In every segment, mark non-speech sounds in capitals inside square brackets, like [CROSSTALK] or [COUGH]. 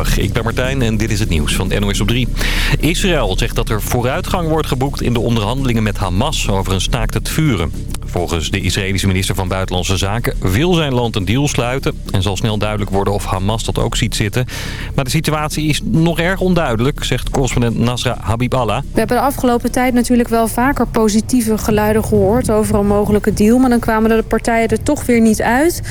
Ik ben Martijn en dit is het nieuws van NOS op 3. Israël zegt dat er vooruitgang wordt geboekt in de onderhandelingen met Hamas over een staakt het vuren. Volgens de Israëlische minister van Buitenlandse Zaken wil zijn land een deal sluiten... en zal snel duidelijk worden of Hamas dat ook ziet zitten. Maar de situatie is nog erg onduidelijk, zegt correspondent Nasra Habiballah. We hebben de afgelopen tijd natuurlijk wel vaker positieve geluiden gehoord... over een mogelijke deal, maar dan kwamen de partijen er toch weer niet uit...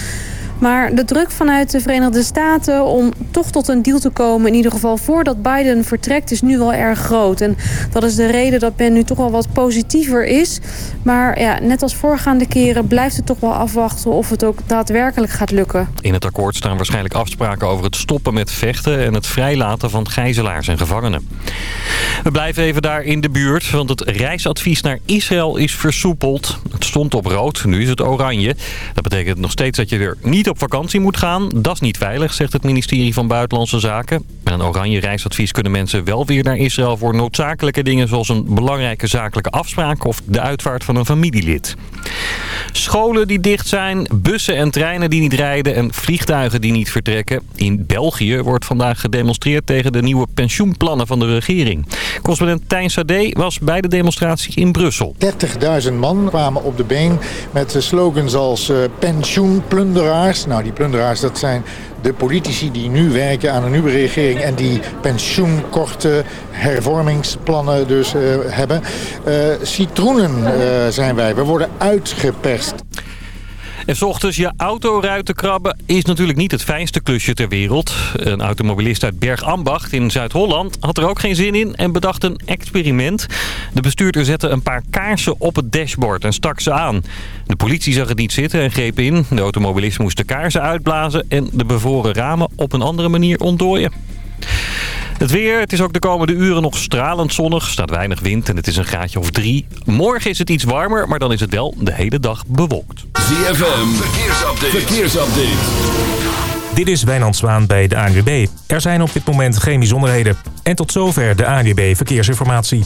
Maar de druk vanuit de Verenigde Staten om toch tot een deal te komen... in ieder geval voordat Biden vertrekt, is nu wel erg groot. En dat is de reden dat men nu toch wel wat positiever is. Maar ja, net als voorgaande keren blijft het toch wel afwachten... of het ook daadwerkelijk gaat lukken. In het akkoord staan waarschijnlijk afspraken over het stoppen met vechten... en het vrijlaten van gijzelaars en gevangenen. We blijven even daar in de buurt, want het reisadvies naar Israël is versoepeld. Het stond op rood, nu is het oranje. Dat betekent nog steeds dat je er niet op vakantie moet gaan. Dat is niet veilig, zegt het ministerie van Buitenlandse Zaken. Met een oranje reisadvies kunnen mensen wel weer naar Israël... voor noodzakelijke dingen zoals een belangrijke zakelijke afspraak... of de uitvaart van een familielid. Scholen die dicht zijn, bussen en treinen die niet rijden... en vliegtuigen die niet vertrekken. In België wordt vandaag gedemonstreerd tegen de nieuwe pensioenplannen van de regering. Correspondent Tijn Sade was bij de demonstratie in Brussel. 30.000 man kwamen op de been met slogans als uh, nou, die plunderaars, dat zijn de politici die nu werken aan een nieuwe regering... en die pensioenkorte hervormingsplannen dus uh, hebben. Uh, citroenen uh, zijn wij. We worden uitgeperst. En s ochtends je autoruiten krabben is natuurlijk niet het fijnste klusje ter wereld. Een automobilist uit Bergambacht in Zuid-Holland had er ook geen zin in en bedacht een experiment. De bestuurder zette een paar kaarsen op het dashboard en stak ze aan. De politie zag het niet zitten en greep in. De automobilist moest de kaarsen uitblazen en de bevroren ramen op een andere manier ontdooien. Het weer, het is ook de komende uren nog stralend zonnig. Er staat weinig wind en het is een graadje of drie. Morgen is het iets warmer, maar dan is het wel de hele dag bewolkt. ZFM, verkeersupdate. verkeersupdate. Dit is Wijnand Zwaan bij de ANWB. Er zijn op dit moment geen bijzonderheden. En tot zover de ANWB Verkeersinformatie.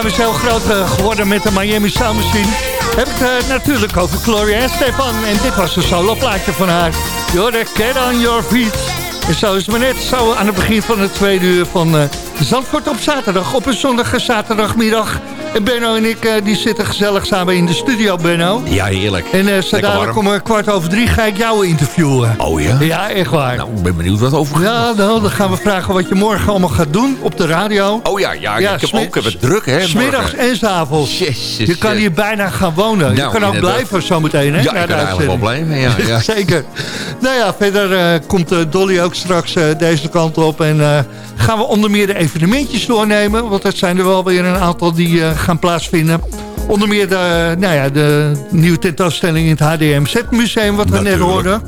Dame is heel groot geworden met de Miami Sound. Heb ik het natuurlijk over Gloria Stefan. En dit was een solo plaatje van haar. You're the on your feet. En zo is het maar net zo aan het begin van het tweede uur van uh, Zandvoort op zaterdag. Op een zonnige zaterdagmiddag en Benno en ik uh, die zitten gezellig samen in de studio, Benno. Ja, heerlijk. En uh, dadelijk om kwart over drie ga ik jou interviewen. Oh ja? Ja, echt waar. Nou, ik ben benieuwd wat over Ja, nou, dan gaan we vragen wat je morgen allemaal gaat doen op de radio. Oh ja, ja, ja ik heb ook het druk, hè. Smiddags en s'avonds. Je kan hier bijna gaan wonen. je nou, kan ook blijven zometeen, hè. Ja, ik kan eigenlijk wel blijven, ja. ja. [LAUGHS] Zeker. Nou ja, verder uh, komt Dolly ook straks deze kant op. En gaan we onder meer de evenementjes doornemen. Want dat zijn er wel weer een aantal die gaan plaatsvinden. Onder meer de, nou ja, de nieuwe tentoonstelling in het HDMZ-museum, wat we net hoorden.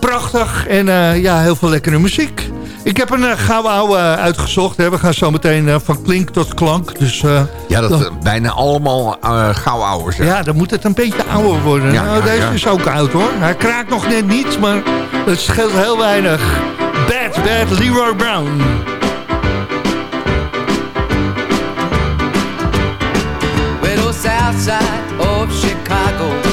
Prachtig en uh, ja, heel veel lekkere muziek. Ik heb een uh, gouden oude uitgezocht. Hè. We gaan zo meteen uh, van klink tot klank. Dus, ja, dat dan, bijna allemaal gouden oude zijn. Ja, dan moet het een beetje ouder worden. Ja, nou, ja, deze ja. is ook oud hoor. Hij kraakt nog net niets, maar het scheelt heel weinig. Bad, bad Leroy Brown. South side of Chicago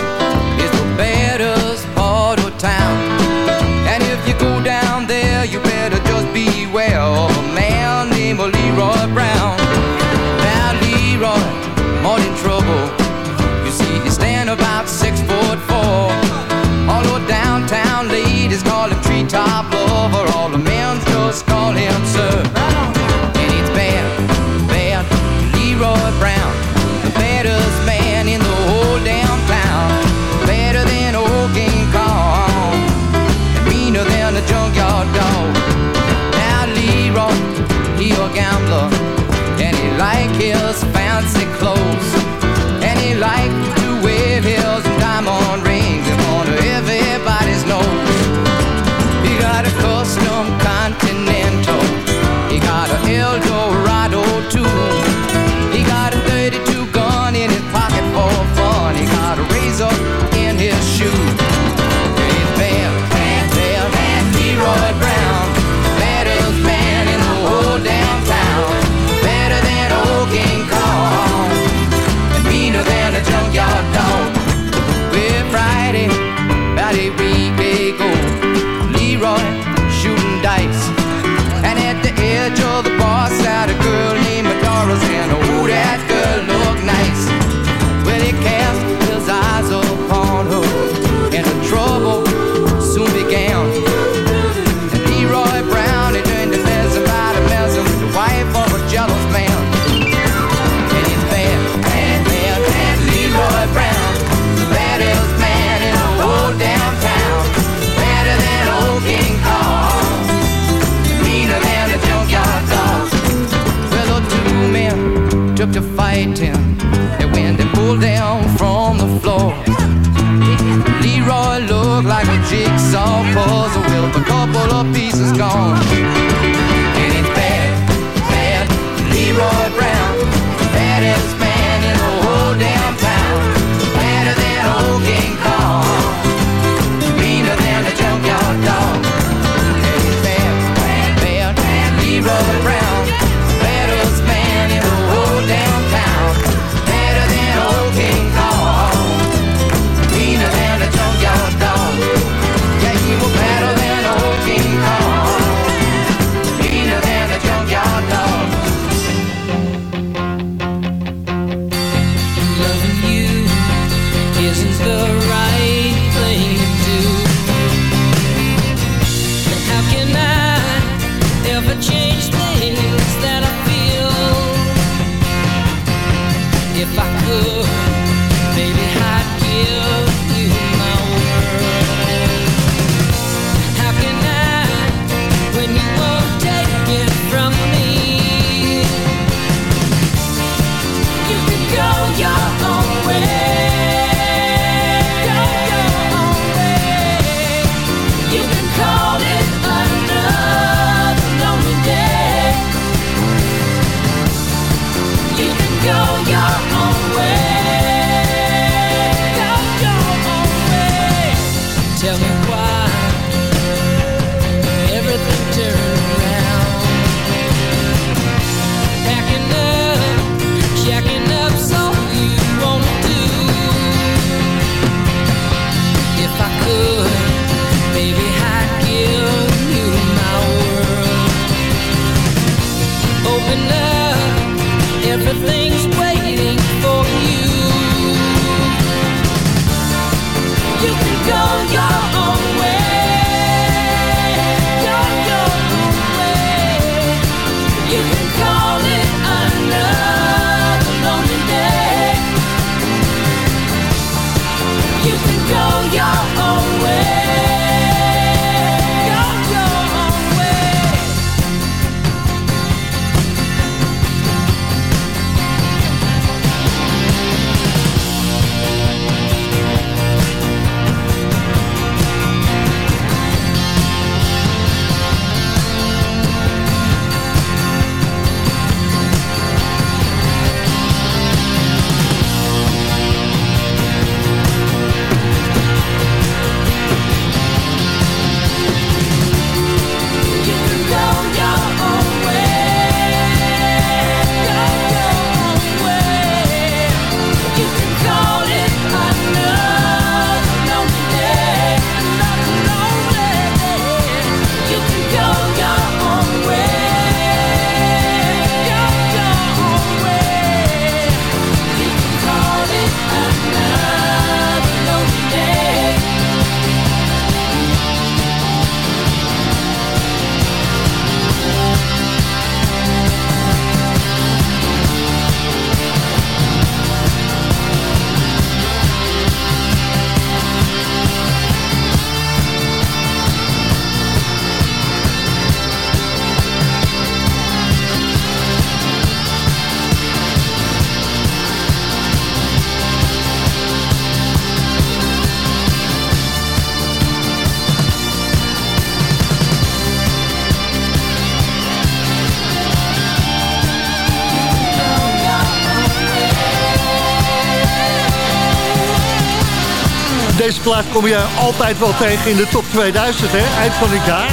Deze plaat kom je altijd wel tegen in de top 2000, hè? Eind van dit jaar.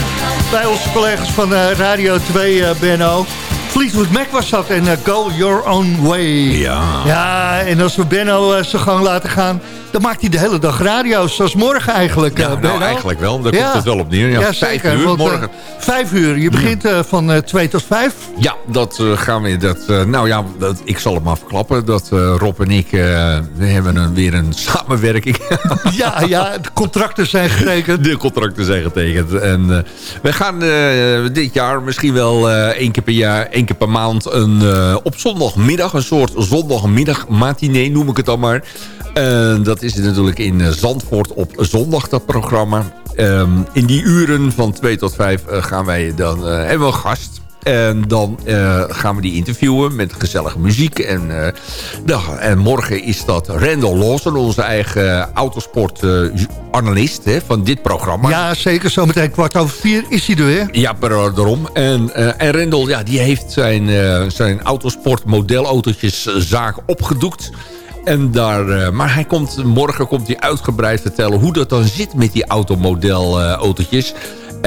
Bij onze collega's van eh, Radio 2, eh Benno. Fleetwood Mac was dat en eh, Go Your Own Way. Ja. Ja, en als we Benno zijn gang laten gaan... dan maakt hij de hele dag radio, zoals morgen eigenlijk, Ja, eh, nou, eigenlijk wel. Daar Ja. komt het wel op neer. Ja, vijf zeker, uur want, eh, morgen. vijf uur. Je begint eh, van twee tot vijf. Ja, dat gaan we. Dat, nou ja, dat, ik zal het maar verklappen. Dat Rob en ik, we hebben een, weer een samenwerking. [LAUGHS] Ja, ja, de contracten zijn getekend. De contracten zijn getekend. En we gaan dit jaar misschien wel één keer per jaar, één keer per maand... Een, op zondagmiddag, een soort zondagmiddag matinee noem ik het dan maar. En dat is natuurlijk in eh, Zandvoort op zondag, dat programma. Ehm, in die uren van 2 tot 5 gaan wij dan, eh, hebben we een gast... En dan eh, gaan we die interviewen met gezellige muziek. En, eh, nou, en morgen is dat Randall Lawson, onze eigen autosportanalist hè, van dit programma. Ja, zeker. Zometeen kwart over vier is hij er weer. Ja, maar daarom. En, eh en Rendel, ja, die heeft zijn, eh zijn autosport modelautootjeszaak opgedoekt. En daar, eh, maar hij komt, morgen komt hij uitgebreid vertellen hoe dat dan zit met die automodelautootjes.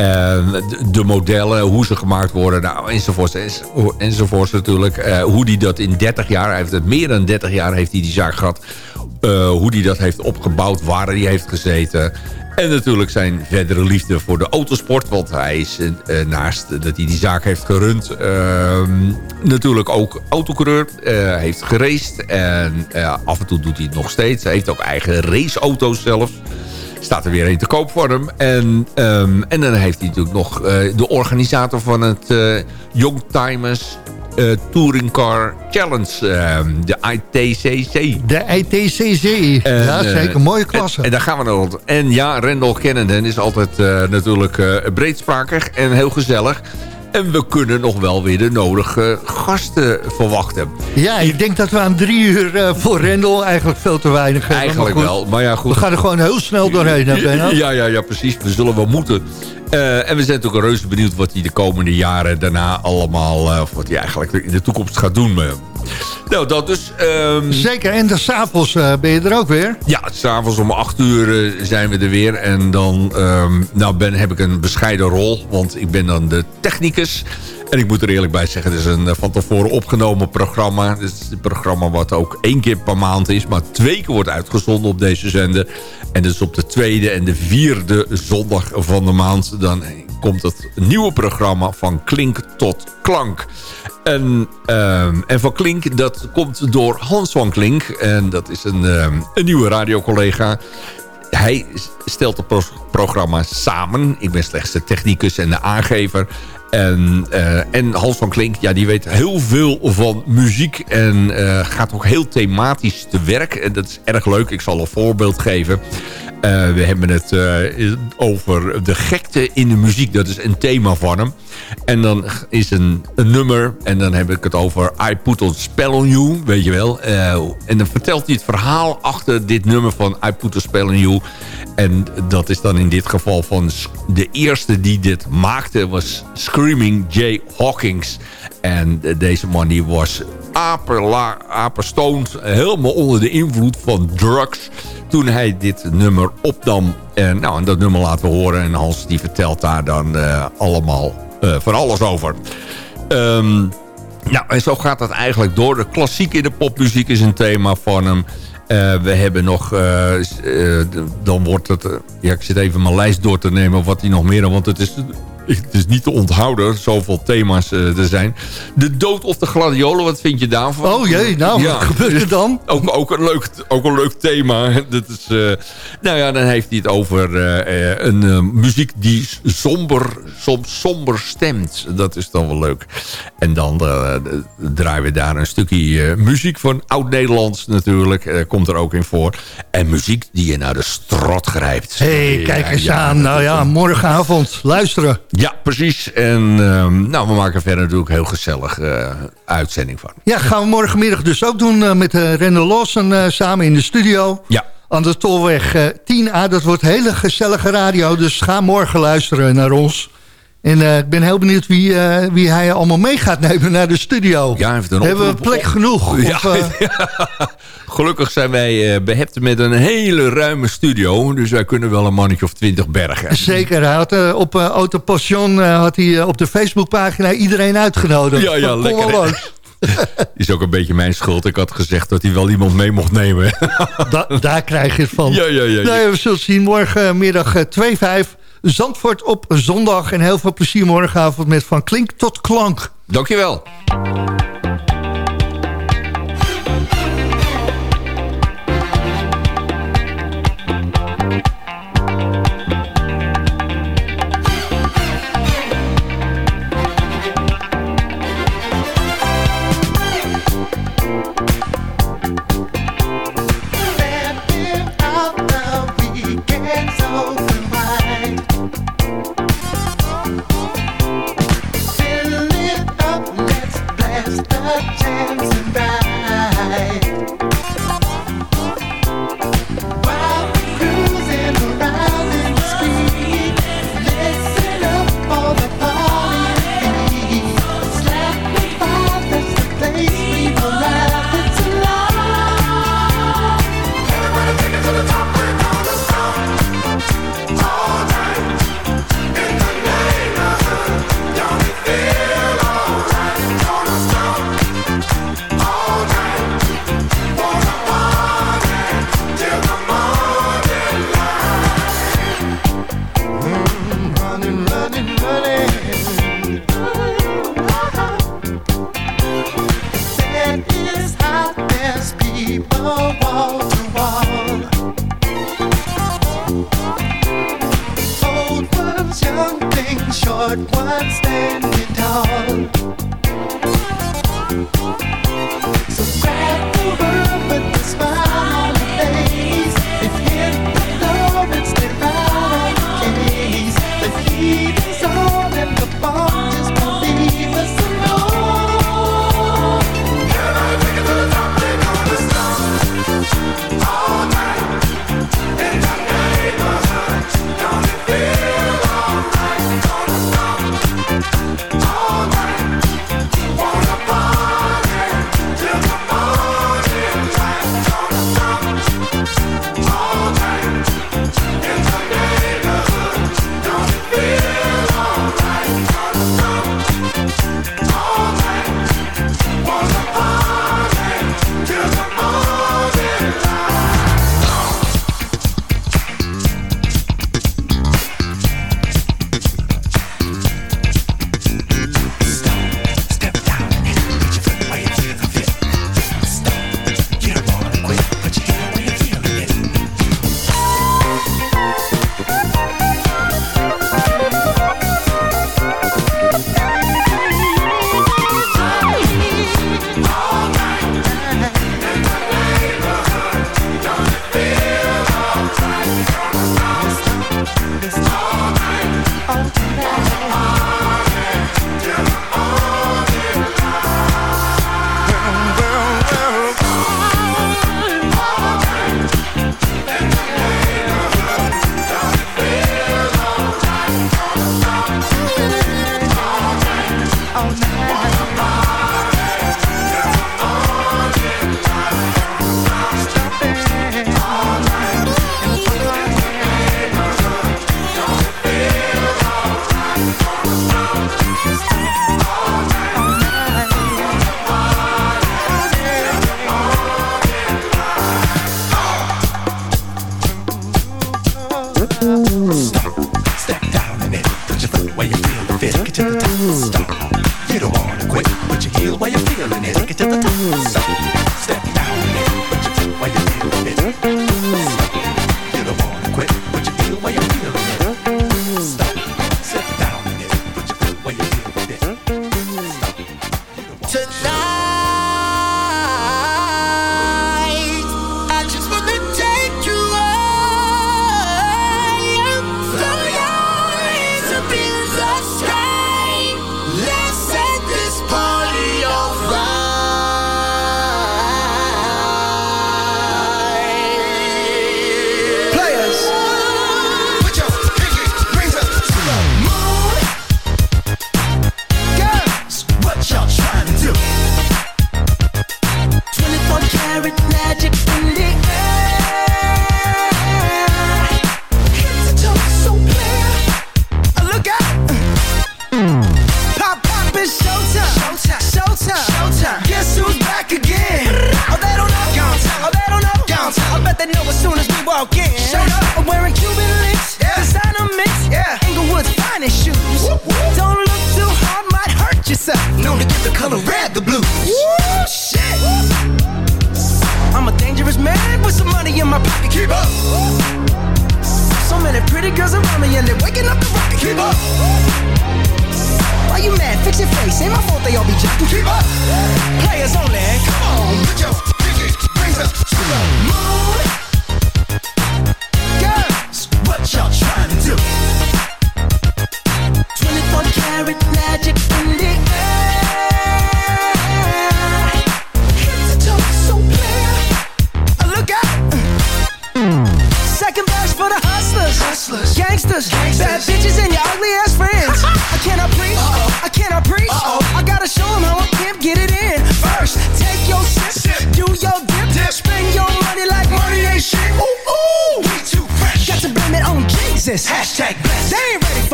De, de modellen, hoe ze gemaakt worden, nou, enzovoorts, enz- enzovoorts natuurlijk. Eh, hoe die dat in 30 jaar, heeft het meer dan 30 jaar heeft hij die zaak gehad. Eh, hoe die dat heeft opgebouwd, waar hij heeft gezeten. En natuurlijk zijn verdere liefde voor de autosport. Want hij is eh, eh, naast dat hij die zaak heeft gerund... ehm, natuurlijk ook autocoureur. eh, heeft geraced. En eh, af en toe doet hij het nog steeds. Hij heeft ook eigen raceauto's zelfs. Staat er weer een te koop voor hem. En, ehm, en dan heeft hij natuurlijk nog eh, de organisator van het eh Youngtimers eh, Touring Car Challenge. ehm, de ITCC. De ITCC. En, ja, zeker. Mooie klasse. En, en daar gaan we nog. En ja, Randall Kennedy is altijd natuurlijk breedsprakig en heel gezellig. En we kunnen nog wel weer de nodige gasten verwachten. Ja, ik denk dat we aan drie uur eh, voor Rendel eigenlijk veel te weinig hebben. Eigenlijk maar wel, maar ja goed. We gaan er gewoon heel snel doorheen, hè? [LAUGHS] Ja, ja, ja, precies. We zullen wel moeten. Eh, en we zijn natuurlijk reuze benieuwd wat hij de komende jaren daarna allemaal... eh, of wat hij eigenlijk in de toekomst gaat doen. eh. Nou, dat dus. ehm, Zeker, en de s'avonds eh ben je er ook weer. Ja, s'avonds om 8 uur zijn we er weer. En dan ehm, nou ben, heb ik een bescheiden rol. Want ik ben dan de technicus. En ik moet er eerlijk bij zeggen, het is een eh, van tevoren opgenomen programma. Het is een programma wat ook één keer per maand is. Maar twee keer wordt uitgezonden op deze zender. En dus op de tweede en de vierde zondag van de maand. Dan komt het nieuwe programma van klink tot klank. En, ehm, en Van Klink, dat komt door Hans van Klink. En dat is een, ehm, een nieuwe radiocollega. Hij stelt het pro- programma samen. Ik ben slechts de technicus en de aangever. En, eh, en Hans van Klink, ja, die weet heel veel van muziek. En eh, gaat ook heel thematisch te werk. En dat is erg leuk. Ik zal een voorbeeld geven. Eh, we hebben het eh, over de gekte in de muziek. Dat is een thema van hem. En dan is een, een nummer. En dan heb ik het over I Put a Spell on You. Weet je wel. Eh, en dan vertelt hij het verhaal achter dit nummer van I Put a Spell on You. En dat is dan in dit geval van de eerste die dit maakte was Screaming Jay Hawkins. En deze man die was aperla, aperstoned, helemaal onder de invloed van drugs toen hij dit nummer opnam. En, nou, en dat nummer laten we horen. En Hans die vertelt daar dan eh, allemaal eh, van alles over. Ehm, nou, en zo gaat dat eigenlijk door. De klassiek in de popmuziek is een thema van hem. Eh, we hebben nog... dan wordt het... ja, ik zit even mijn lijst door te nemen wat hij nog meer... Want het is, het is niet te onthouden. Zoveel thema's eh, er zijn. De dood of de gladiolen, wat vind je daarvan? Oh jee, nou, wat gebeurt er dan? [LAUGHS] Ook, ook, een, leuk, ook een leuk thema. Dat is, eh, nou ja, dan heeft hij het over eh, een muziek die somber, soms somber stemt. Dat is dan wel leuk. En dan draaien we daar een stukje muziek van Oud-Nederlands natuurlijk. Komt er ook in voor. En muziek die je naar de strot grijpt. Hé, hey, kijk eens ja, aan. Nou ja, morgenavond. Luisteren. Ja, precies. En ehm, nou, we maken verder natuurlijk heel gezellig eh, uitzending van. Ja, gaan we morgenmiddag dus ook doen eh, met uh, Lawson samen in de studio. Ja. Aan de Tolweg eh, 10A. Dat wordt hele gezellige radio. Dus ga morgen luisteren naar ons. En eh, ik ben heel benieuwd wie, eh, wie hij allemaal mee gaat nemen naar de studio. Ja, heeft een Hebben we plek genoeg? Ja, Of, eh, [LAUGHS] Gelukkig zijn wij eh, behept met een hele ruime studio. Dus wij kunnen wel een mannetje of twintig bergen. Zeker, hij had op Auto Passion had hij op de Facebookpagina iedereen uitgenodigd. Ja, ja, Kom lekker. [LAUGHS] Is ook een beetje mijn schuld. Ik had gezegd dat hij wel iemand mee mocht nemen. Da- daar krijg je het van. Ja, ja, ja, ja. We zullen zien morgenmiddag eh, 2-5. Zandvoort op zondag. En heel veel plezier morgenavond met Van Klink tot Klank. Dankjewel.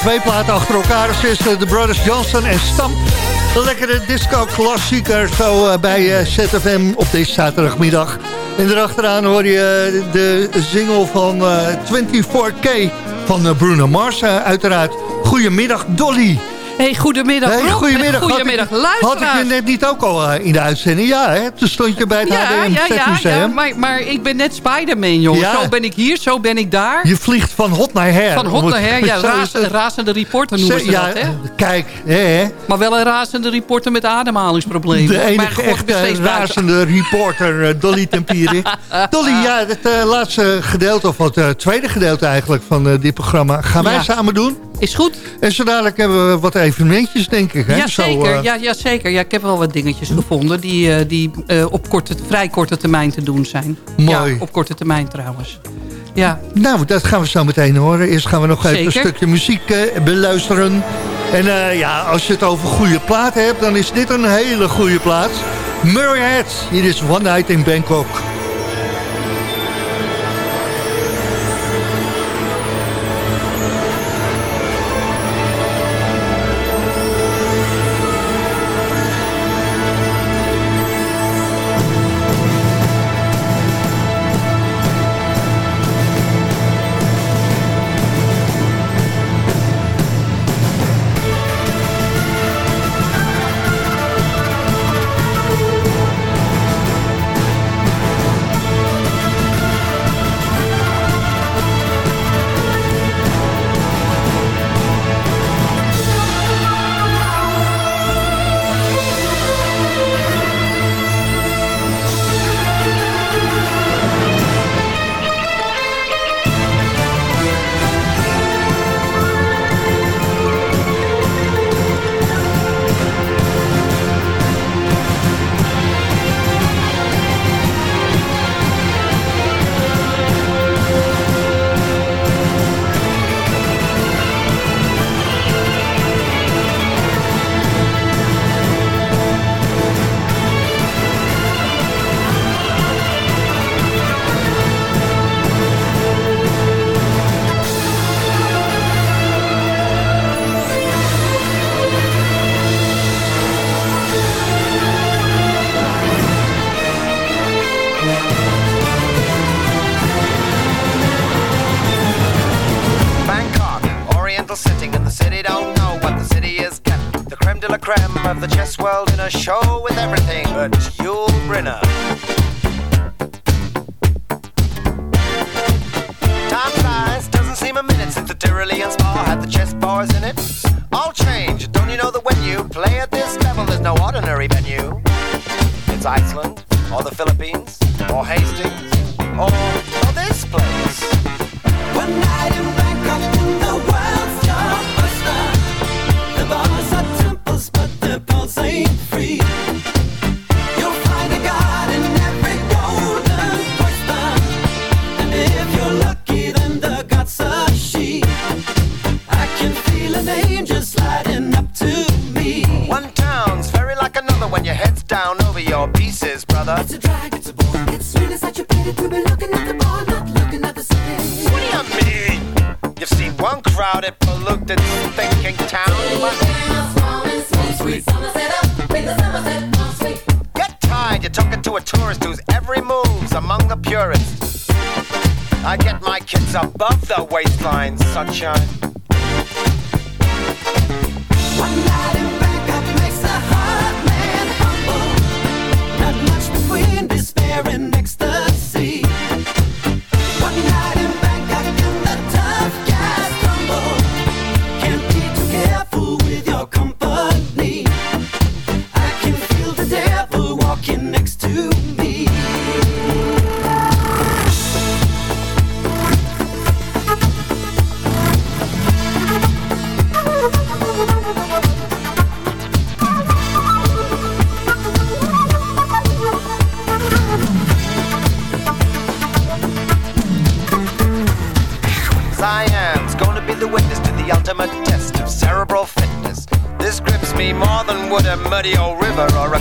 twee platen achter elkaar. Dus de Brothers Johnson en Stamp. Lekkere disco-klassieker zo eh, bij eh, ZFM op deze zaterdagmiddag. En erachteraan hoor je eh, de single van eh, 24K van eh, Bruno Mars eh, uiteraard. Goedemiddag Dolly. Hey, goedemiddag Hey, goedemiddag. Goedemiddag had ik, had ik je net niet ook al eh, in de uitzending? Ja, hè? Toen stond je bij het ja, HDM ja, ja, Museum. ja, maar, maar ik ben net Spider-Man, jongen. Ja. Zo ben ik hier, zo ben ik daar. Je vliegt van hot naar her. Van hot naar her, ja, raas, razende reporter noemen ze ja, dat, hè? Kijk, hè. Maar wel een razende reporter met ademhalingsproblemen. De enige echte razende reporter, eh, Dolly Tempierik. [LAUGHS] Dolly, ja, het eh, laatste gedeelte, of het tweede gedeelte eigenlijk van eh, dit programma... gaan wij samen doen. Is goed. En zo dadelijk hebben we wat evenementjes, denk ik. Hè? Ja, Zo, zeker. eh, ja, ja, zeker. Ja, ik heb wel wat dingetjes gevonden die, eh, die eh, op korte, vrij korte termijn te doen zijn. Mooi. Ja, op korte termijn trouwens. Ja, Nou, dat gaan we zo meteen horen. Eerst gaan we nog even een stukje muziek beluisteren. En ja, als je het over goede platen hebt, dan is dit een hele goede plaat. Murray Head, hier is One Night in Bangkok. A show brother. It's a drag, it's a bore. It's really such a pity to be looking at the bar, not looking at the city. What do you mean? You've seen one crowded, polluted, thinking town. Get tired, you're talking to a tourist whose every move's among the purists. I get my kids above the waistline, sunshine. One night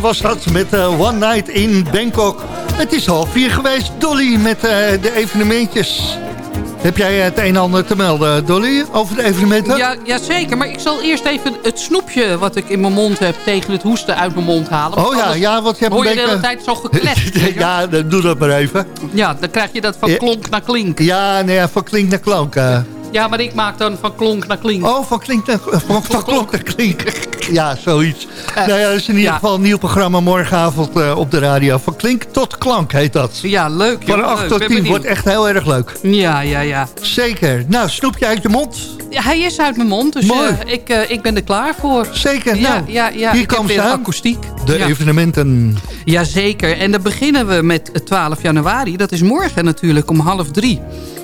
was dat met eh, One Night in Bangkok. Het is half vier geweest, Dolly, met eh, de evenementjes. Heb jij het een en ander te melden, Dolly, over de evenementen? Ja, ja, zeker. Maar ik zal eerst even het snoepje wat ik in mijn mond heb... tegen het hoesten uit mijn mond halen. Want Oh ja, ja, want je hebt hoor een je de hele beetje- tijd zo gekletst. [LAUGHS] ja, dan doe dat maar even. Ja, dan krijg je dat van Ja. klonk naar klink. Ja, nee, van klink naar klank. eh. Ja, maar ik maak dan van klonk naar klink. Oh, van klink naar, van, van klonk naar klink. Ja, zoiets. Eh, nou ja, dat is in ieder ja. geval een nieuw programma morgenavond eh, op de radio. Van klink tot klank heet dat. Ja, leuk. Van joh, 8 leuk. tot Ben 10 benieuwd. wordt echt heel erg leuk. Ja, ja, ja. Zeker. Nou, snoepje uit je mond. Ja, hij is uit mijn mond, dus Mooi. eh, ik, ik ben er klaar voor. Zeker. Ja, nou, ja, ja. hier ik komen weer ze aan. akoestiek. De ja. evenementen. Jazeker. En dan beginnen we met het 12 januari. Dat is morgen natuurlijk om half drie.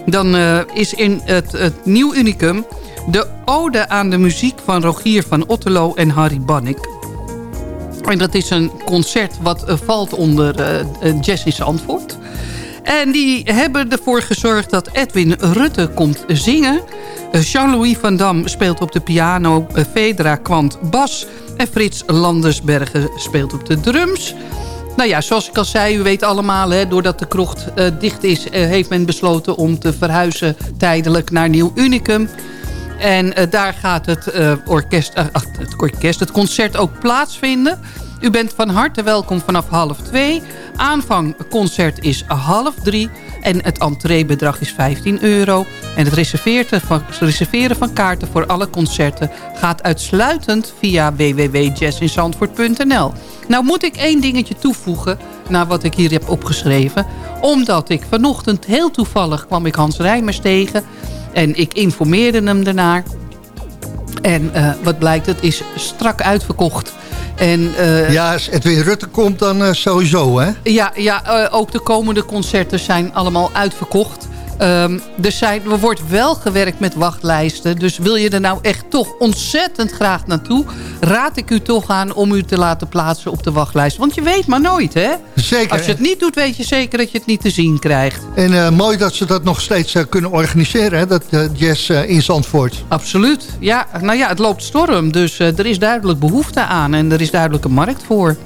Dan eh, is in het, het Nieuw Unicum de ode aan de muziek van Rogier van Otterlo en Harry Bannick. En dat is een concert wat eh, valt onder eh, Jazz in Zandvoort. En die hebben ervoor gezorgd dat Edwin Rutte komt zingen. Eh, Jean-Louis van Dam speelt op de piano. eh, Fedra Kwant bas. En Frits Landersbergen speelt op de drums. Nou ja, zoals ik al zei, u weet allemaal... Hè, doordat de krocht eh, dicht is... eh, heeft men besloten om te verhuizen tijdelijk naar Nieuw Unicum. En eh, daar gaat het, eh, orkest, eh, ach, het orkest, het concert ook plaatsvinden. U bent van harte welkom vanaf half twee. Aanvangconcert is half drie. En het entreebedrag is 15 euro. En het reserveren van, kaarten voor alle concerten... gaat uitsluitend via www.jazzinzandvoort.nl. Nou moet ik één dingetje toevoegen... naar wat ik hier heb opgeschreven. Omdat ik vanochtend heel toevallig kwam ik Hans Rijmers tegen... En ik informeerde hem daarnaar. En eh, wat blijkt, het is strak uitverkocht. En, eh, Ja, als Edwin Rutte komt dan eh, sowieso, hè? ja, ja eh, ook de komende concerten zijn allemaal uitverkocht. Ehm, er, zijn, er wordt wel gewerkt met wachtlijsten. Dus wil je er nou echt toch ontzettend graag naartoe... raad ik u toch aan om u te laten plaatsen op de wachtlijst. Want je weet maar nooit, hè? Zeker. Als je het niet doet, weet je zeker dat je het niet te zien krijgt. En eh, mooi dat ze dat nog steeds eh, kunnen organiseren, hè? Dat eh, jazz eh, in Zandvoort. Absoluut. Ja, nou ja, het loopt storm. Dus er is duidelijk behoefte aan en er is duidelijk een markt voor.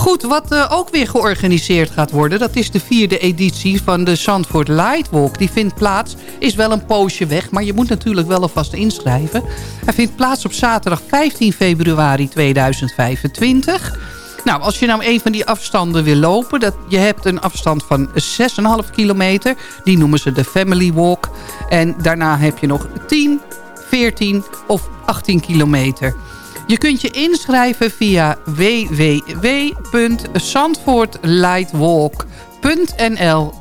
Goed, wat eh, ook weer georganiseerd gaat worden... dat is de vierde editie van de Zandvoort Lightwalk. Die vindt plaats, is wel een poosje weg... maar je moet natuurlijk wel alvast inschrijven. Hij vindt plaats op zaterdag 15 februari 2025... Nou, als je nou een van die afstanden wil lopen... Dat, je hebt een afstand van 6,5 kilometer. Die noemen ze de Family Walk. En daarna heb je nog 10, 14 of 18 kilometer. Je kunt je inschrijven via www.zandvoortlightwalk.nl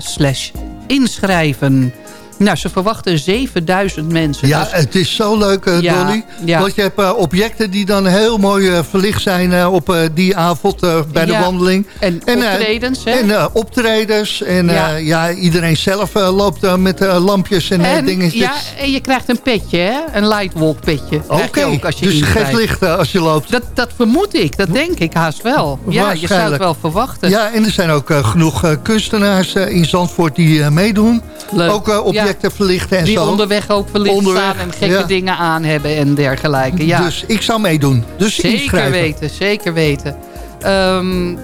inschrijven. Nou, ze verwachten 7000 mensen. Ja, Dus- het is zo leuk, eh, Ja, Dolly. ja. Want je hebt eh, objecten die dan heel mooi eh, verlicht zijn eh, op eh, die avond eh, bij de Ja. wandeling. En eh, optredens, hè? En eh, optredens. En Ja. iedereen zelf eh, loopt eh, met eh, lampjes en, eh, En, dingetjes. ja, en je krijgt een petje, hè? Een lightwalk petje. Oké, je dus inschrijft. licht eh, als je loopt. Dat, dat vermoed ik, dat denk ik haast wel. Ja, je zou het wel verwachten. Ja, en er zijn ook eh, genoeg eh, kunstenaars eh, in Zandvoort die eh, meedoen. Leuk. Ook eh, objecten verlichten en Die zo. onderweg ook verlicht Onderweg, staan en gekke ja. dingen aan hebben en dergelijke. Ja. Dus ik zou meedoen. Dus zeker inschrijven. weten, zeker weten. Ehm,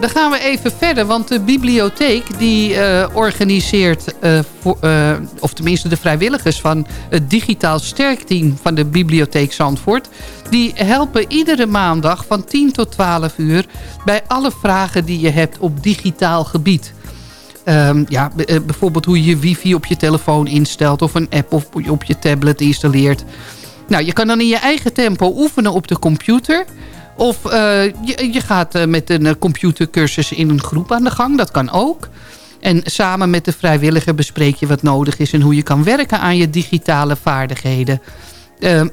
dan gaan we even verder, want de bibliotheek die eh, organiseert, voor, eh, of tenminste de vrijwilligers van het digitaal sterkteam van de bibliotheek Zandvoort, die helpen iedere maandag van 10 tot 12 uur bij alle vragen die je hebt op digitaal gebied. Ehm, ja, eh, bijvoorbeeld hoe je je wifi op je telefoon instelt... of een app op, op je tablet installeert. Nou, je kan dan in je eigen tempo oefenen op de computer... of eh, je, gaat eh, met een computercursus in een groep aan de gang. Dat kan ook. En samen met de vrijwilliger bespreek je wat nodig is... en hoe je kan werken aan je digitale vaardigheden. Ehm,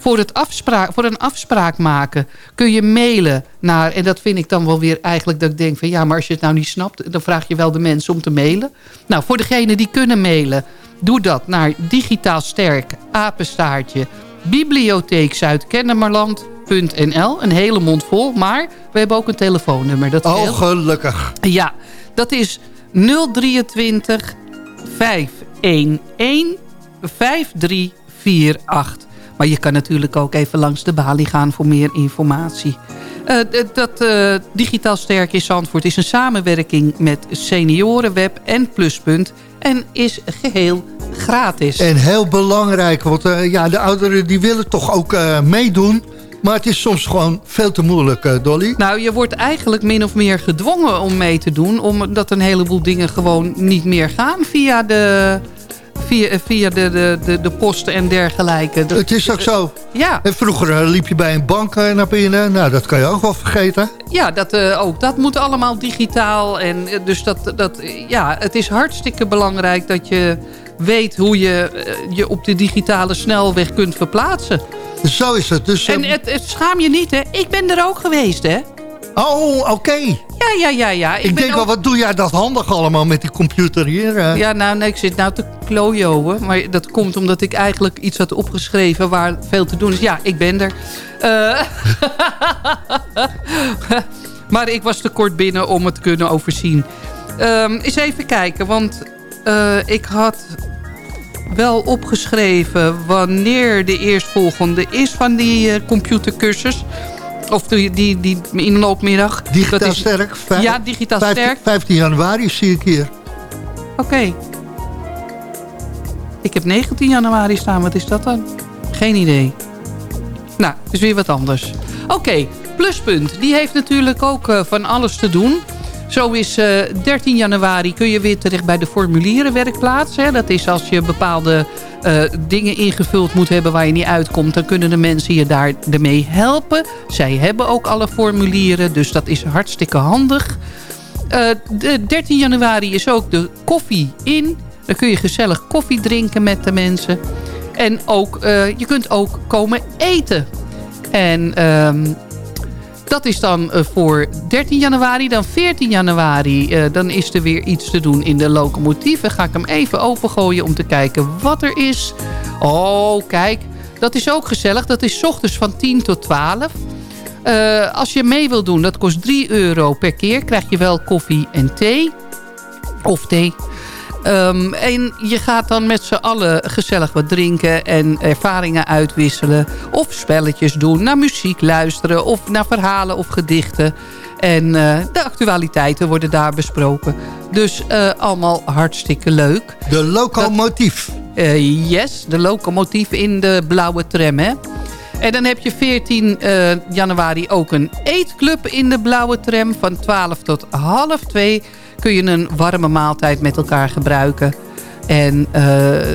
voor, het afspraak, voor een afspraak maken kun je mailen naar... en dat vind ik dan wel weer eigenlijk dat ik denk van... ja, maar als je het nou niet snapt, dan vraag je wel de mensen om te mailen. Nou, voor degenen die kunnen mailen, doe dat naar digitaal sterk, apenstaartje, bibliotheek Zuid-Kennemerland.nl. Een hele mond vol, maar we hebben ook een telefoonnummer. Dat Oh, gelukkig. Ja, dat is 023 511 5348. Maar je kan natuurlijk ook even langs de balie gaan voor meer informatie. Eh, dat eh, Digitaal Sterk in Zandvoort is een samenwerking met Seniorenweb en Pluspunt. En is geheel gratis. En heel belangrijk, want eh, ja, de ouderen die willen toch ook meedoen. Maar het is soms gewoon veel te moeilijk, Dolly. Nou, je wordt eigenlijk min of meer gedwongen om mee te doen. Omdat een heleboel dingen gewoon niet meer gaan via de, via, via de, de, de, de posten en dergelijke. Dat- Het is ook zo. Ja. En vroeger eh, liep je bij een bank eh, naar binnen. Nou, dat kan je ook wel vergeten. Ja, dat, eh, ook dat moet allemaal digitaal. En dus dat, dat, ja, het is hartstikke belangrijk dat je weet hoe je je op de digitale snelweg kunt verplaatsen. Zo is het. Dus, En het, het schaam je niet, hè? Ik ben er ook geweest, hè? Oh, oké. Ja, ja, ja, ja. Ik, denk wel, wat doe jij dat handig allemaal met die computer hier? eh? Ja, nou, nee, ik zit nou te klojoen. Maar dat komt omdat ik eigenlijk iets had opgeschreven waar veel te doen is. Ja, ik ben er. Eh, [LAUGHS] maar ik was te kort binnen om het te kunnen overzien. Ehm eens even kijken, want eh, ik had wel opgeschreven wanneer de eerstvolgende is van die eh, computercursus. Of die, die, die inloopmiddag. Digitaal Dat is- sterk. vijf- Ja, digitaal 15 sterk. 15 januari zie ik hier. Oké. Ik heb 19 januari staan. Wat is dat dan? Geen idee. Nou, het is weer wat anders. Oké, Pluspunt. Die heeft natuurlijk ook eh, van alles te doen. Zo is eh 13 januari kun je weer terecht bij de formulierenwerkplaats. Hè. Dat is als je bepaalde eh, dingen ingevuld moet hebben waar je niet uitkomt. Dan kunnen de mensen je daar ermee helpen. Zij hebben ook alle formulieren, dus dat is hartstikke handig. Eh, de 13 januari is ook de koffie in. Dan kun je gezellig koffie drinken met de mensen. En ook, eh, je kunt ook komen eten. En ehm, dat is dan eh, voor 13 januari. Dan 14 januari, eh, dan is er weer iets te doen in de locomotief. Dan ga ik hem even opengooien om te kijken wat er is. Oh, kijk. Dat is ook gezellig. Dat is ochtends van 10 tot 12. Eh, als je mee wil doen, dat kost 3 euro per keer. Krijg je wel koffie en thee. Of thee. Ehm, en je gaat dan met z'n allen gezellig wat drinken en ervaringen uitwisselen. Of spelletjes doen, naar muziek luisteren of naar verhalen of gedichten. En eh, de actualiteiten worden daar besproken. Dus eh, allemaal hartstikke leuk. De locomotief. Eh, yes, de locomotief in de blauwe tram, hè. En dan heb je 14 eh, januari ook een eetclub in de blauwe tram. Van 12 tot half 2 kun je een warme maaltijd met elkaar gebruiken. En eh,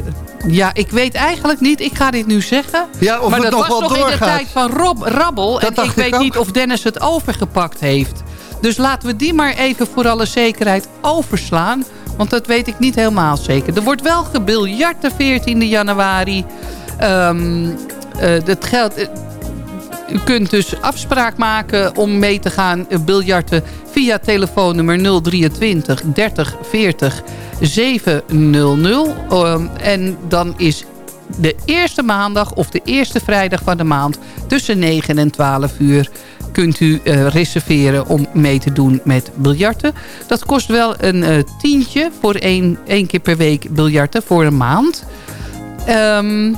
ja, ik weet eigenlijk niet, ik ga dit nu zeggen. Ja, of maar het dat nog was nog in de tijd van Rob, Rabbel. Dat en ik ik weet ook. niet of Dennis het overgepakt heeft. Dus laten we die maar even voor alle zekerheid overslaan. Want dat weet ik niet helemaal zeker. Er wordt wel gebiljart de 14 januari. Ehm eh, dat geldt... u kunt dus afspraak maken om mee te gaan biljarten via telefoonnummer 023 30 40 700. Um, en dan is de eerste maandag of de eerste vrijdag van de maand tussen 9 en 12 uur kunt u eh, reserveren om mee te doen met biljarten. Dat kost wel een eh, tientje voor één, één keer per week biljarten voor een maand. Ehm,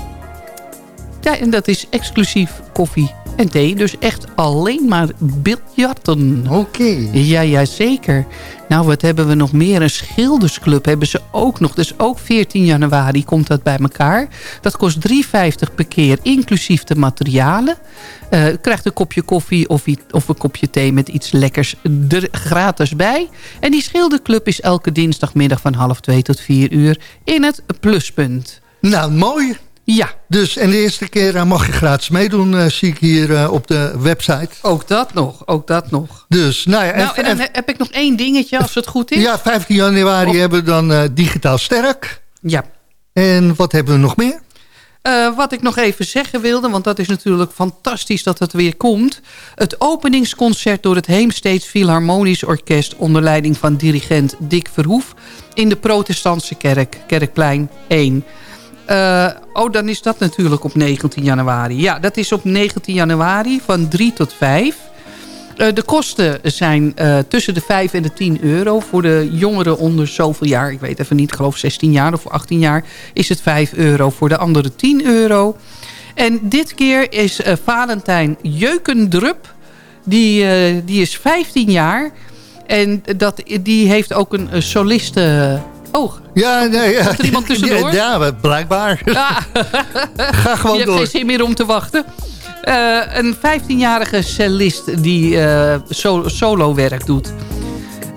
ja, en dat is exclusief koffie en thee. Dus echt alleen maar biljarten. Oké. Ja, ja, zeker. Nou, wat hebben we nog meer? Een schildersclub hebben ze ook nog. Dus ook 14 januari komt dat bij elkaar. Dat kost 3,50 per keer, inclusief de materialen. Eh, u krijgt een kopje koffie of, of een kopje thee met iets lekkers er gratis bij. En die schilderclub is elke dinsdagmiddag van half twee tot vier uur in het Pluspunt. Nou, mooi. Ja. Dus, en de eerste keer eh, mag je gratis meedoen, eh, zie ik hier eh, op de website. Ook dat nog, ook dat nog. Dus, nou ja, Nou, en dan heb ik nog één dingetje, als het goed is. ja 15 januari hebben we dan Digitaal Sterk. Ja. En wat hebben we nog meer? Wat ik nog even zeggen wilde, want dat is natuurlijk fantastisch dat het weer komt. Het openingsconcert door het Heemsteeds Philharmonisch Orkest... onder leiding van dirigent Dick Verhoef... in de protestantse kerk, Kerkplein 1. Eh, oh, dan is dat natuurlijk op 19 januari. Ja, dat is op 19 januari van 3 tot 5. Eh, de kosten zijn eh, tussen de 5 en de 10 euro. Voor de jongeren onder zoveel jaar, ik weet even niet, ik geloof 16 jaar of 18 jaar... is het 5 euro, voor de andere 10 euro. En dit keer is Valentijn Jeukendrup, die, die is 15 jaar... En dat, die heeft ook een soliste... Oh, Ja, nee, ja. Er iemand tussendoor? Ja, ja, blijkbaar. Ah. [LAUGHS] Ga gewoon je door. hebt geen zin meer om te wachten. Eh, een 15-jarige cellist die eh, so- solo-werk doet.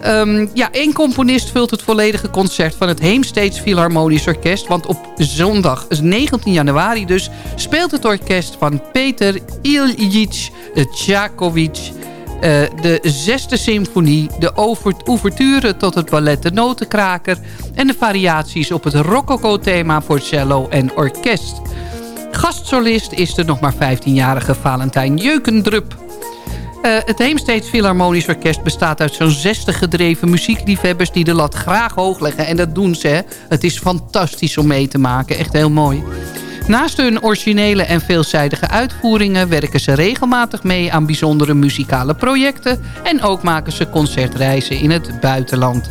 Ehm, ja, één componist vult het volledige concert van het Heemsteeds Philharmonisch Orkest. Want op zondag, dus 19 januari dus, speelt het orkest van Peter Ilyich Tchaikovsky... eh, de zesde symfonie, de ouverture tot het ballet De Notenkraker... en de variaties op het rococo-thema voor cello en orkest. Gastsolist is de nog maar 15-jarige Valentijn Jeukendrup. Eh, het Heemsteeds Philharmonisch Orkest bestaat uit zo'n 60 gedreven muziekliefhebbers... die de lat graag hoog leggen. En dat doen ze. Het is fantastisch om mee te maken. Echt heel mooi. Naast hun originele en veelzijdige uitvoeringen... werken ze regelmatig mee aan bijzondere muzikale projecten... en ook maken ze concertreizen in het buitenland.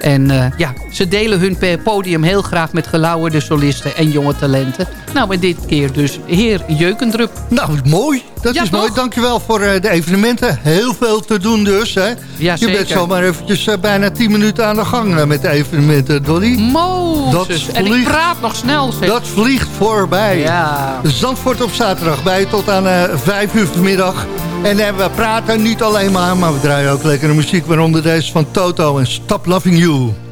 En eh, ja, ze delen hun podium heel graag met gelauwerde solisten en jonge talenten. Nou, en dit keer dus heer Jeukendrup. Nou, mooi. Dat Ja, is mooi. Dankjewel voor eh, de evenementen. Heel veel te doen dus. Hè. Ja, Je zeker. bent zomaar eventjes eh, bijna 10 minuten aan de gang met de evenementen, Dolly. Mozes. En ik praat nog snel, zeg. Dat vliegt voorbij. Ja. Zandvoort op zaterdag bij tot aan eh 5 uur vanmiddag. En eh, we praten niet alleen maar, maar we draaien ook lekkere muziek. Waaronder deze van Toto en Stop Loving You.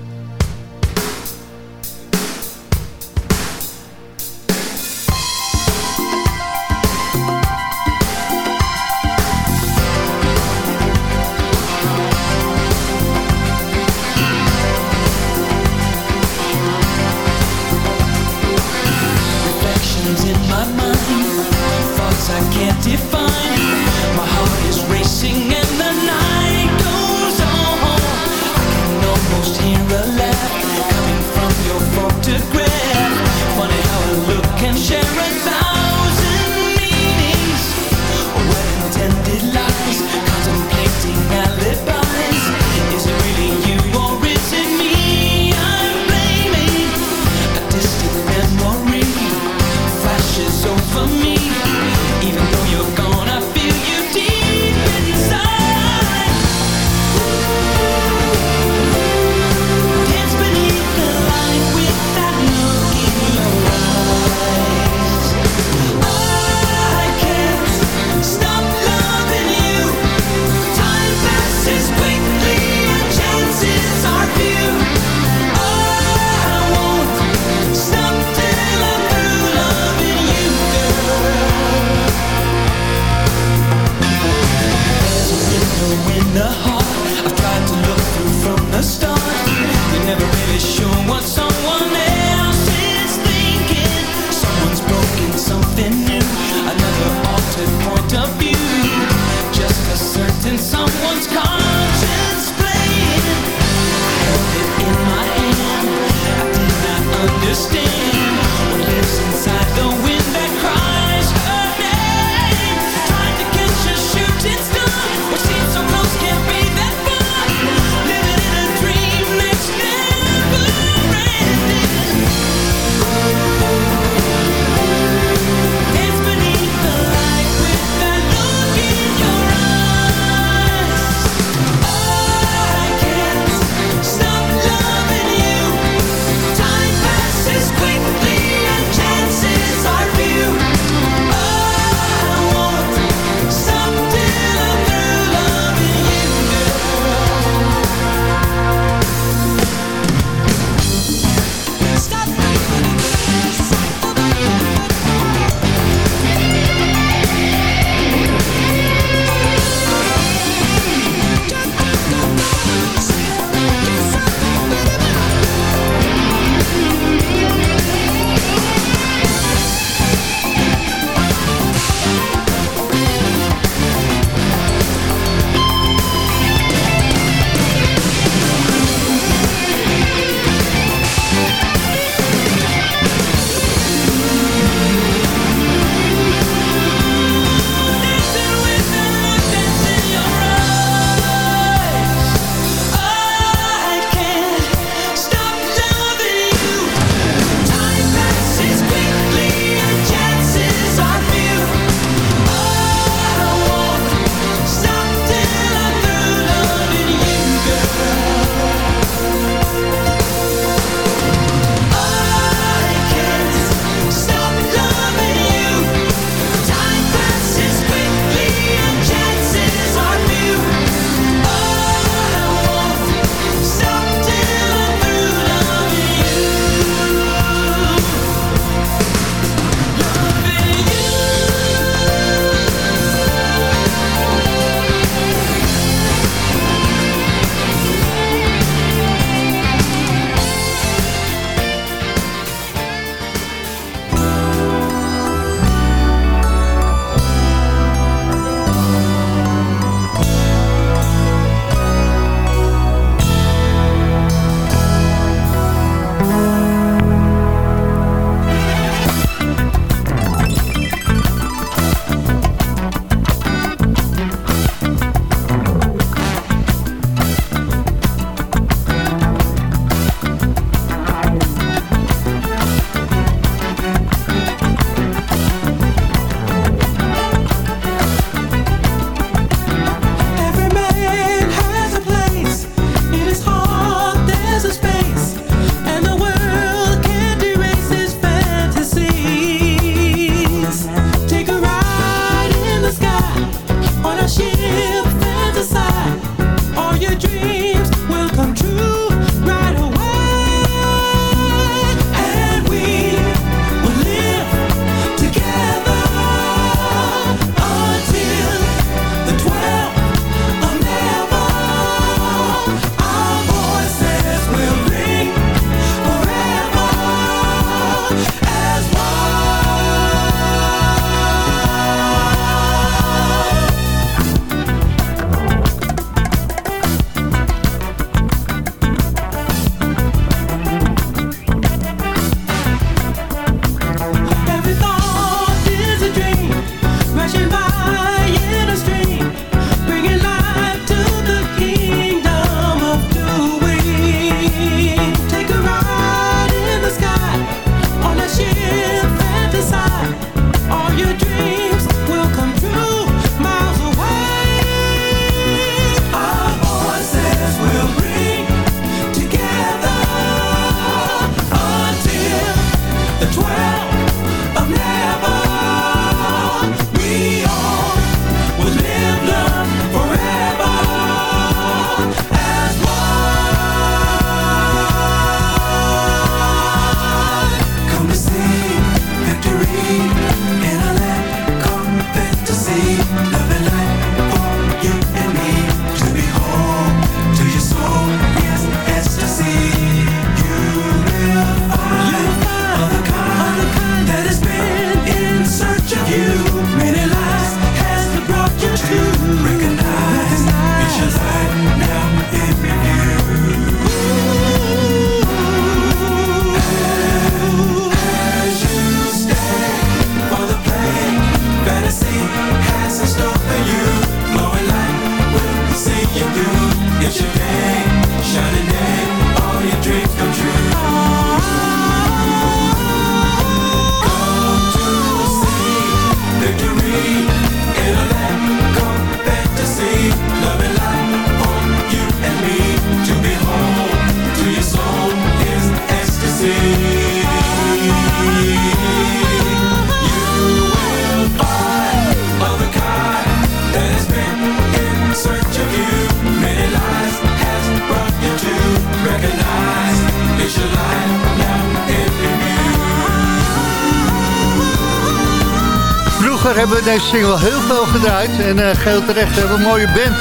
Deze single heel veel gedraaid. En uh, geheel terecht hebben we een mooie band.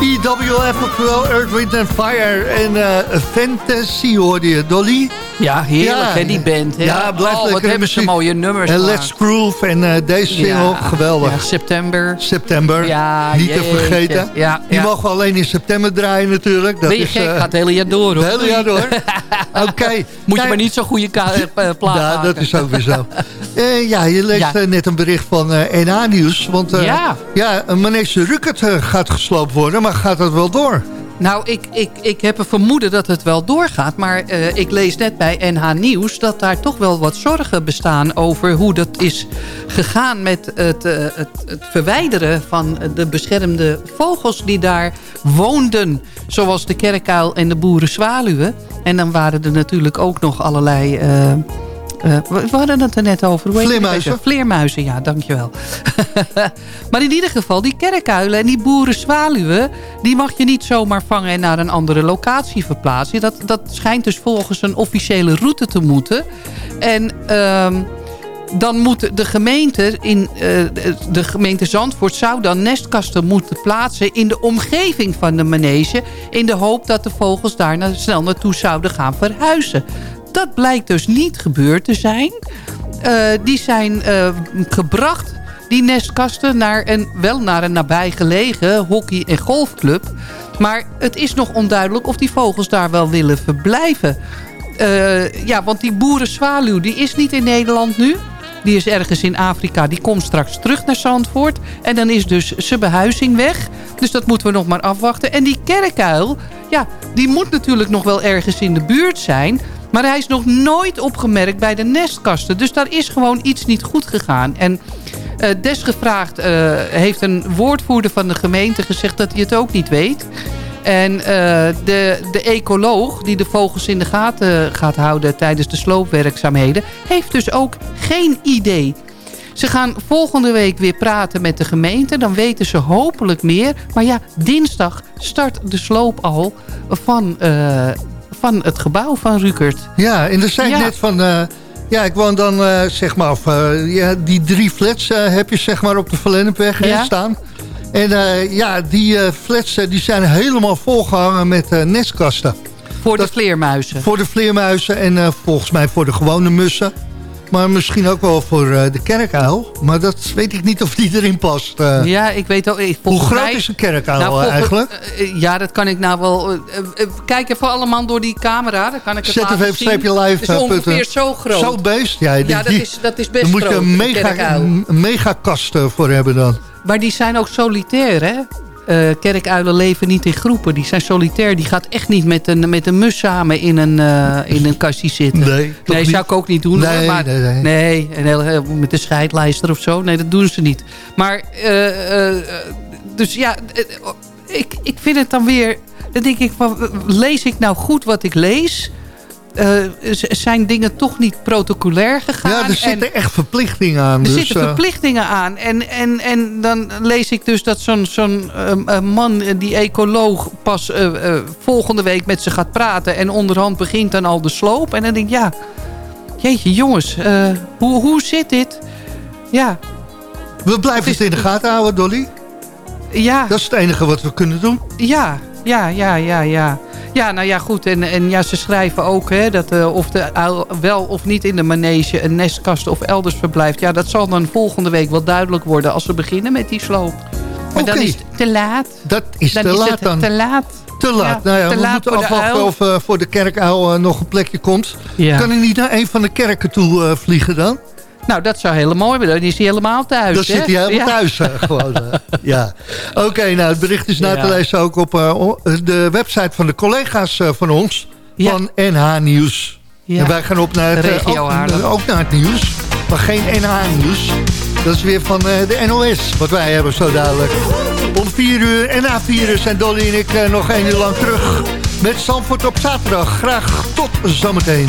EWF, oftewel Earth, Wind Fire en uh, Fantasy hoorde je. Dolly? Ja, heerlijk ja, die band. Hè? Ja, blijft oh, lekker. wat hebben ze mooie nummers En Let's Groove en uh, deze single, ja, geweldig. Ja, september. September, ja, niet jeetje. te vergeten. Ja, Die mogen we alleen in september draaien natuurlijk. Dat ben je is, gek? uh, Gaat het hele jaar door. Het hele jaar door. [LAUGHS] Oké. Okay. Moet je maar niet zo'n goede plaat Ja, dat is ook weer zo. [LAUGHS] uh, ja, je leest ja. net een bericht van NA Nieuws. Want ja. ja, Manege Ruckert gaat gesloopt worden, maar gaat dat wel door? Nou, ik, ik, ik heb een vermoeden dat het wel doorgaat. Maar uh, ik lees net bij NH Nieuws dat daar toch wel wat zorgen bestaan... over hoe dat is gegaan met het, uh, het, het verwijderen van de beschermde vogels... die daar woonden, zoals de kerkuil en de boerenzwaluwen. En dan waren er natuurlijk ook nog allerlei... Uh, uh, we hadden het er net over. Hoe Vleermuizen. Vleermuizen, ja, dankjewel. [LAUGHS] maar in ieder geval, die kerkuilen en die boerenzwaluwen... die mag je niet zomaar vangen en naar een andere locatie verplaatsen. Dat, dat schijnt dus volgens een officiële route te moeten. En... Uh, dan moet de gemeente, in, uh, de gemeente Zandvoort zou dan nestkasten moeten plaatsen in de omgeving van de manege. In de hoop dat de vogels daar snel naartoe zouden gaan verhuizen. Dat blijkt dus niet gebeurd te zijn. Uh, die zijn uh, gebracht, die nestkasten, naar een, wel naar een nabijgelegen hockey- en golfclub. Maar het is nog onduidelijk of die vogels daar wel willen verblijven. Uh, ja, want die boerenzwaluw die is niet in Nederland nu. Die is ergens in Afrika. Die komt straks terug naar Zandvoort. En dan is dus zijn behuizing weg. Dus dat moeten we nog maar afwachten. En die kerkuil, ja, die moet natuurlijk nog wel ergens in de buurt zijn. Maar hij is nog nooit opgemerkt bij de nestkasten. Dus daar is gewoon iets niet goed gegaan. En uh, desgevraagd uh, heeft een woordvoerder van de gemeente gezegd dat hij het ook niet weet. En uh, de, de ecoloog die de vogels in de gaten gaat houden tijdens de sloopwerkzaamheden... heeft dus ook geen idee. Ze gaan volgende week weer praten met de gemeente. Dan weten ze hopelijk meer. Maar ja, dinsdag start de sloop al van, van het gebouw van Rukert. Ja, en er zei ja. net van... Uh, ja, ik woon dan uh, zeg maar... Of, ja, die drie flats heb je zeg maar op de Verlennepweg ja. staan... En ja, die flats die zijn helemaal volgehangen met nestkasten. Voor de dat, vleermuizen? Voor de vleermuizen en volgens mij voor de gewone mussen. Maar misschien ook wel voor de kerkuil. Maar dat weet ik niet of die erin past. ja, ik weet ook. Ik, Hoe groot mij, is een kerkuil nou, volgens, eigenlijk? ja, dat kan ik nou wel... kijk even allemaal door die camera. Dan kan ik het live. Het is ongeveer zo groot. Zo beest. Ja, die, ja dat, is, dat is best Daar moet groot, je een mega, een mega kast voor hebben dan. Maar die zijn ook solitair, hè? Uh, kerkuilen leven niet in groepen. Die zijn solitair. Die gaat echt niet met een, met een mus samen in een, uh, in een kastje zitten. Nee, nee zou ik ook niet doen. Nee, maar, nee, nee. nee en heel, met een scheidlijster of zo. Nee, dat doen ze niet. Maar, uh, dus ja, ik, ik vind het dan weer... Dan denk ik, van, lees ik nou goed wat ik lees... Uh, zijn dingen toch niet protocolair gegaan. Ja, er zitten en, echt verplichtingen aan. Er dus, zitten verplichtingen aan. En, en, en dan lees ik dus dat zo'n zo'n uh, man, die ecoloog, pas uh, volgende week met ze gaat praten. En onderhand begint dan al de sloop. En dan denk ik, ja, jeetje jongens, hoe, hoe zit dit? Ja. We blijven het in de gaten houden, Dolly. Ja. Dat is het enige wat we kunnen doen. Ja, ja, ja, ja, ja. Ja, nou ja, goed. En, en ja, ze schrijven ook hè, dat uh, of de uil wel of niet in de manege een nestkast of elders verblijft. Ja, dat zal dan volgende week wel duidelijk worden als we beginnen met die sloop. Maar okay. dan is het te laat. Dat is dan te is laat het dan. Te laat. Te laat. Ja, nou ja, te we laat moeten afwachten of uh, voor de kerkuil uh, nog een plekje komt. Ja. Kan hij niet naar een van de kerken toe uh, vliegen dan? Nou, dat zou helemaal mooi zijn. Dan is hij helemaal thuis. Dan hè? zit hij helemaal ja. thuis. gewoon, [LAUGHS] ja. Oké, okay, nou, het bericht is na ja. te lezen ook op uh, de website van de collega's uh, van ons. Ja. Van NH Nieuws. En wij gaan op naar het, uh, ook, ook, naar het nieuws. Maar geen NH Nieuws. Dat is weer van de NOS, wat wij hebben zo dadelijk. Om 4 uur en na 4 uur zijn Dolly en ik nog één uur lang terug. Met Zandvoort op zaterdag. Graag tot zometeen.